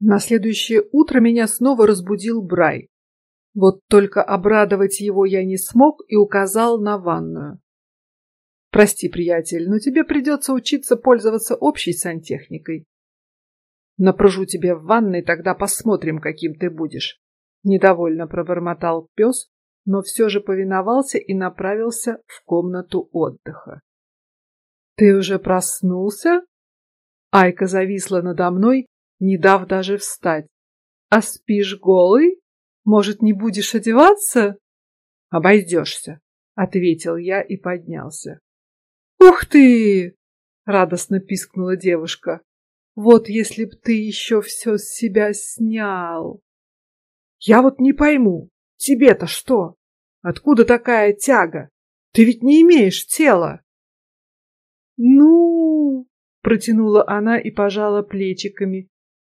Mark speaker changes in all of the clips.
Speaker 1: На следующее утро меня снова разбудил Брай. Вот только обрадовать его я не смог и указал на ванную. Прости, приятель, но тебе придется учиться пользоваться общей сантехникой. Напрожу тебе в ванной, тогда посмотрим, каким ты будешь. Недовольно пробормотал пес, но все же повиновался и направился в комнату отдыха. Ты уже проснулся? Айка зависла надо мной, не дав даже встать. А спишь голый? Может, не будешь одеваться? Обойдешься, ответил я и поднялся. Ух ты! радостно пискнула девушка. Вот если б ты еще все с себя снял. Я вот не пойму, тебе-то что? Откуда такая тяга? Ты ведь не имеешь тела. Ну, протянула она и пожала плечиками.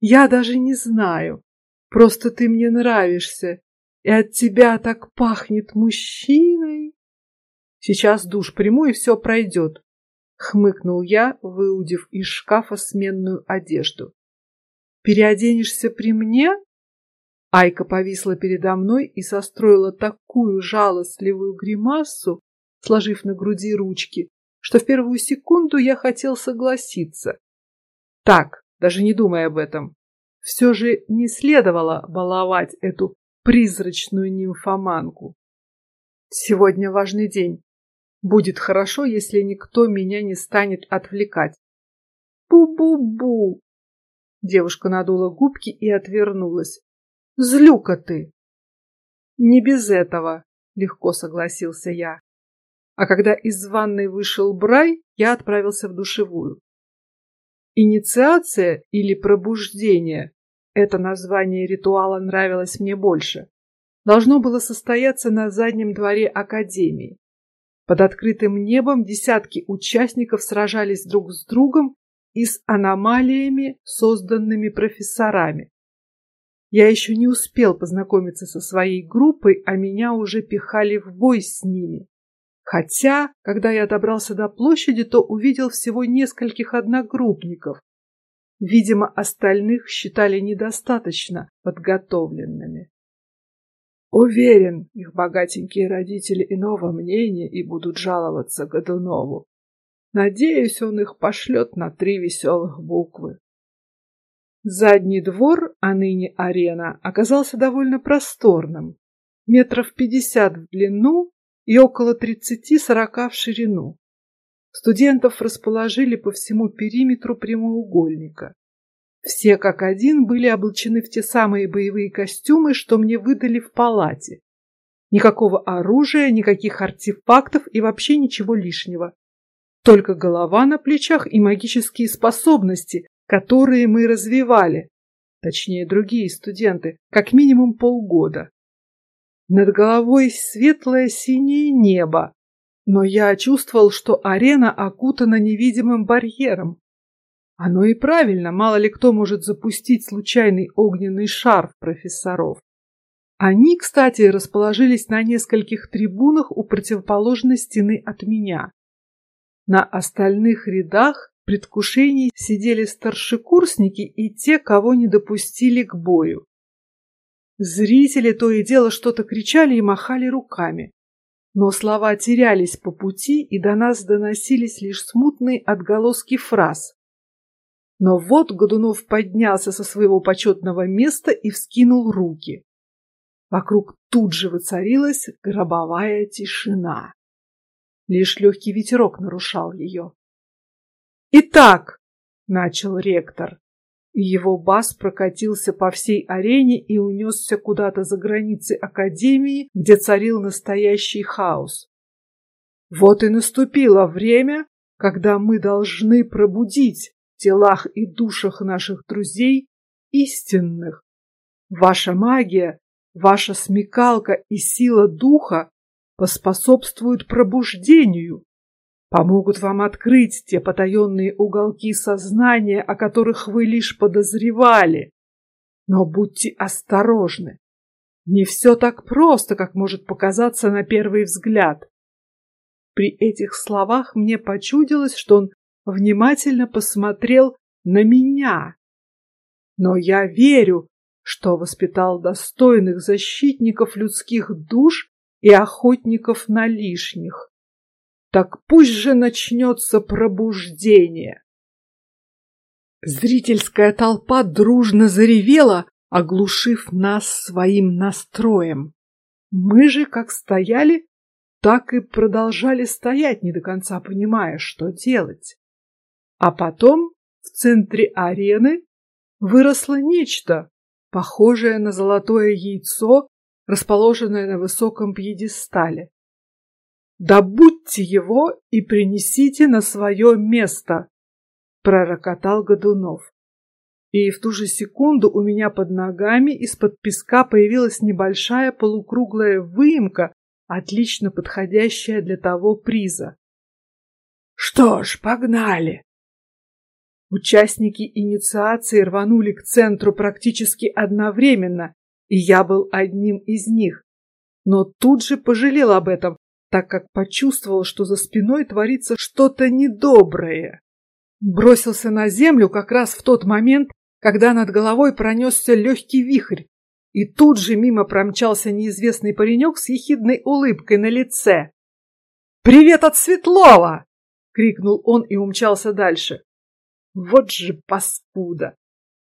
Speaker 1: Я даже не знаю. Просто ты мне нравишься, и от тебя так пахнет мужчиной. Сейчас душ приму и все пройдет. Хмыкнул я, выудив из шкафа сменную одежду. Переоденешься при мне? Айка повисла передо мной и состроила такую жалостливую гримасу, сложив на груди ручки, что в первую секунду я хотел согласиться. Так, даже не думай об этом. Все же не следовало баловать эту призрачную нимфоманку. Сегодня важный день. Будет хорошо, если никто меня не станет отвлекать. Бу-бу-бу. Девушка надула губки и отвернулась. Злюка ты. Не без этого, легко согласился я. А когда из ванной вышел Брай, я отправился в душевую. Инициация или пробуждение – это название ритуала нравилось мне больше. Должно было состояться на заднем дворе академии. Под открытым небом десятки участников сражались друг с другом и с аномалиями, созданными профессорами. Я еще не успел познакомиться со своей группой, а меня уже пихали в бой с ними. Хотя, когда я добрался до площади, то увидел всего нескольких одногруппников. Видимо, остальных считали недостаточно подготовленными. Уверен, их богатенькие родители иного мнения и будут жаловаться Годунову. Надеюсь, он их пошлет на три веселых буквы. Задний двор, а ныне арена, оказался довольно просторным, метров пятьдесят в длину и около 30-40 в ширину. Студентов расположили по всему периметру прямоугольника. Все как один были облачены в те самые боевые костюмы, что мне выдали в палате. Никакого оружия, никаких артефактов и вообще ничего лишнего. Только голова на плечах и магические способности, которые мы развивали, точнее другие студенты, как минимум полгода. Над головой светлое синее небо, но я чувствовал, что арена окутана невидимым барьером. Оно и правильно, мало ли кто может запустить случайный огненный шар в профессоров. Они, кстати, расположились на нескольких трибунах у противоположной стены от меня. На остальных рядах предвкушении сидели старшекурсники и те, кого не допустили к бою. Зрители то и дело что-то кричали и махали руками, но слова терялись по пути, и до нас доносились лишь смутные отголоски фраз. Но вот Годунов поднялся со своего почетного места и вскинул руки. Вокруг тут же воцарилась гробовая тишина. Лишь легкий ветерок нарушал ее. Итак, начал ректор, его бас прокатился по всей арене и унесся куда-то за границы академии, где царил настоящий хаос. Вот и наступило время, когда мы должны пробудить в телах и душах наших друзей истинных. Ваша магия, ваша смекалка и сила духа поспособствуют пробуждению помогут вам открыть те потаенные уголки сознания, о которых вы лишь подозревали. Но будьте осторожны. Не все так просто, как может показаться на первый взгляд. При этих словах мне почудилось, что он внимательно посмотрел на меня. Но я верю, что воспитал достойных защитников людских душ и охотников на лишних. Так пусть же начнется пробуждение. Зрительская толпа дружно заревела, оглушив нас своим настроем. Мы же как стояли, так и продолжали стоять, не до конца понимая, что делать. А потом в центре арены выросло нечто, похожее на золотое яйцо, расположенное на высоком пьедестале. Добудьте его и принесите на свое место, пророкотал Годунов. И в ту же секунду у меня под ногами из-под песка появилась небольшая полукруглая выемка, отлично подходящая для того приза. Что ж, погнали. Участники инициации рванули к центру практически одновременно, и я был одним из них. Но тут же пожалел об этом, так как почувствовал, что за спиной творится что-то недоброе. Бросился на землю как раз в тот момент, когда над головой пронесся легкий вихрь, и тут же мимо промчался неизвестный паренек с ехидной улыбкой на лице. «Привет от Светлова!» — крикнул он и умчался дальше. Вот же паскуда!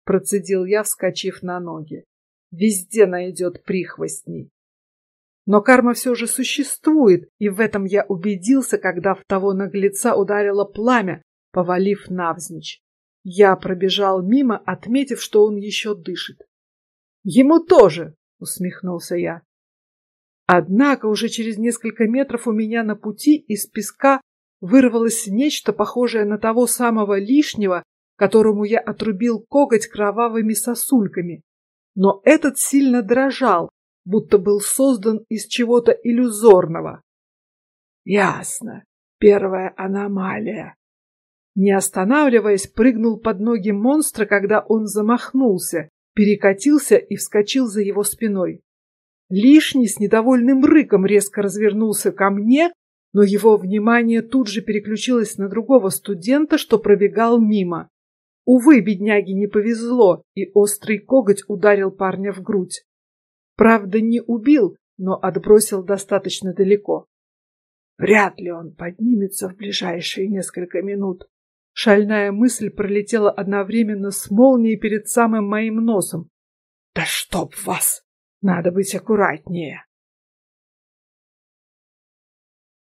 Speaker 1: Процедил я, вскочив на ноги. Везде найдет прихвостней. Но карма все же существует, и в этом я убедился, когда в того наглеца ударило пламя, повалив навзничь. Я пробежал мимо, отметив, что он еще дышит. Ему тоже, усмехнулся я. Однако уже через несколько метров у меня на пути из песка вырвалось нечто похожее на того самого лишнего, которому я отрубил коготь кровавыми сосульками. Но этот сильно дрожал, будто был создан из чего-то иллюзорного. Ясно. Первая аномалия. Не останавливаясь, прыгнул под ноги монстра, когда он замахнулся, перекатился и вскочил за его спиной. Лишний с недовольным рыком резко развернулся ко мне, но его внимание тут же переключилось на другого студента, что пробегал мимо. Увы, бедняге не повезло, и острый коготь ударил парня в грудь. Правда, не убил, но отбросил достаточно далеко. Вряд ли он поднимется в ближайшие несколько минут. Шальная мысль пролетела одновременно с молнией перед самым моим носом. Да чтоб вас! Надо быть аккуратнее.